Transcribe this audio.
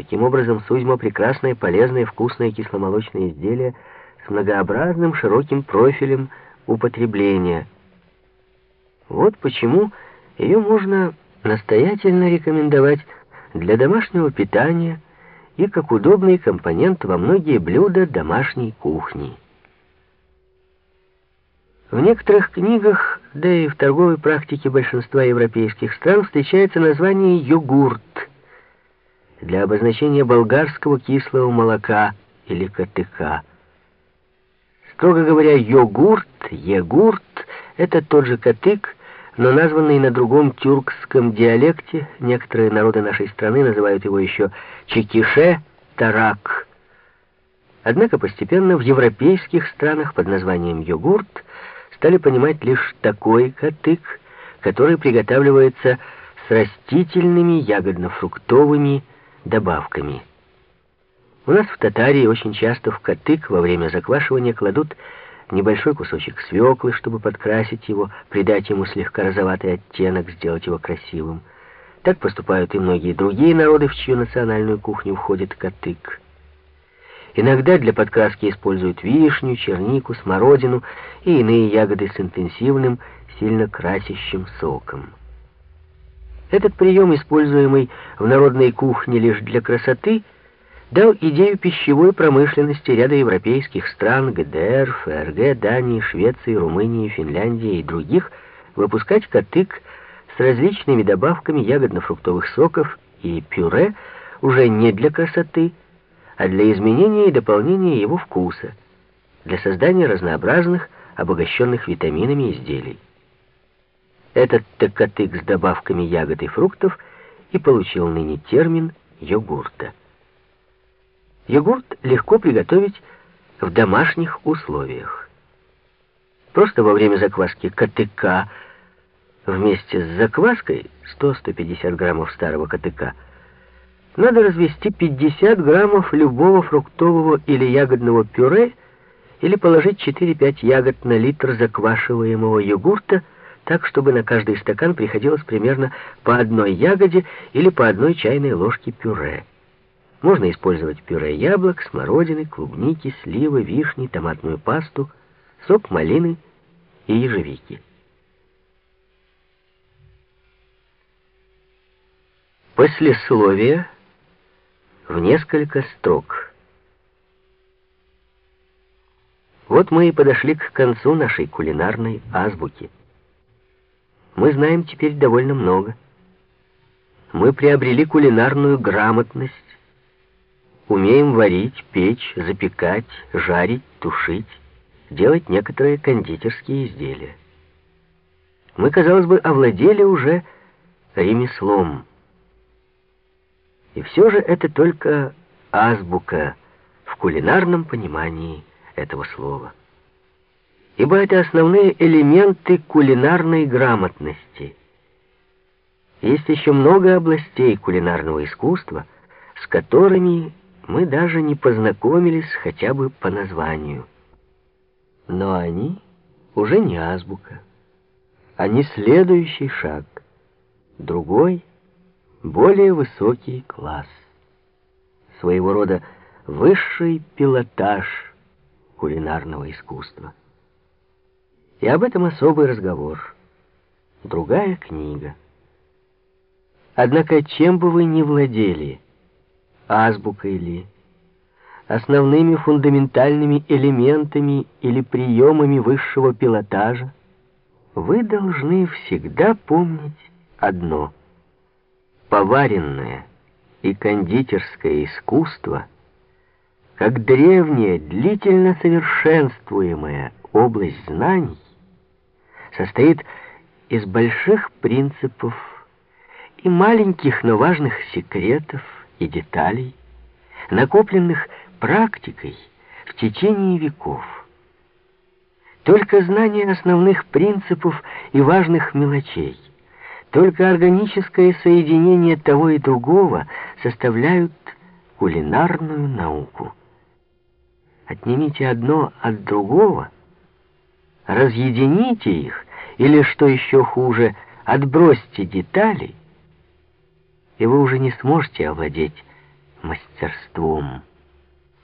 Таким образом, сузьма — прекрасное, полезное, вкусное кисломолочное изделие с многообразным широким профилем употребления. Вот почему ее можно настоятельно рекомендовать для домашнего питания и как удобный компонент во многие блюда домашней кухни. В некоторых книгах, да и в торговой практике большинства европейских стран встречается название «йогурт» для обозначения болгарского кислого молока или котыка. Строго говоря, йогурт, егурт — это тот же котык, но названный на другом тюркском диалекте, некоторые народы нашей страны называют его еще чекише, тарак. Однако постепенно в европейских странах под названием йогурт стали понимать лишь такой котык, который приготавливается с растительными ягодно-фруктовыми добавками. У нас в Татарии очень часто в котык во время заквашивания кладут небольшой кусочек свеклы, чтобы подкрасить его, придать ему слегка розоватый оттенок, сделать его красивым. Так поступают и многие другие народы, в чью национальную кухню входит котык. Иногда для подкраски используют вишню, чернику, смородину и иные ягоды с интенсивным, сильно красящим соком. Этот прием, используемый в народной кухне лишь для красоты, дал идею пищевой промышленности ряда европейских стран ГДР, ФРГ, Дании, Швеции, Румынии, Финляндии и других выпускать котык с различными добавками ягодно-фруктовых соков и пюре уже не для красоты, а для изменения и дополнения его вкуса, для создания разнообразных, обогащенных витаминами изделий. Этот токотык с добавками ягод и фруктов и получил ныне термин йогурта. Йогурт легко приготовить в домашних условиях. Просто во время закваски котыка вместе с закваской 100-150 граммов старого котыка – надо развести 50 граммов любого фруктового или ягодного пюре или положить 4-5 ягод на литр заквашиваемого йогурта, так, чтобы на каждый стакан приходилось примерно по одной ягоде или по одной чайной ложке пюре. Можно использовать пюре яблок, смородины, клубники, сливы, вишни, томатную пасту, сок малины и ежевики. Послесловие в несколько строк. Вот мы и подошли к концу нашей кулинарной азбуки. Мы знаем теперь довольно много. Мы приобрели кулинарную грамотность, умеем варить, печь, запекать, жарить, тушить, делать некоторые кондитерские изделия. Мы, казалось бы, овладели уже ремеслом. И все же это только азбука в кулинарном понимании этого слова. Ибо это основные элементы кулинарной грамотности. Есть еще много областей кулинарного искусства, с которыми мы даже не познакомились хотя бы по названию. Но они уже не азбука, они следующий шаг, другой — более высокий класс. Своего рода высший пилотаж кулинарного искусства. И об этом особый разговор. Другая книга. Однако чем бы вы ни владели, азбукой ли, основными фундаментальными элементами или приемами высшего пилотажа, вы должны всегда помнить одно — поваренное и кондитерское искусство, как древняя, длительно совершенствуемая область знаний, состоит из больших принципов и маленьких, но важных секретов и деталей, накопленных практикой в течение веков. Только знание основных принципов и важных мелочей – только органическое соединение того и другого составляют кулинарную науку. Отнимите одно от другого, разъедините их, или, что еще хуже, отбросьте детали, и вы уже не сможете овладеть мастерством.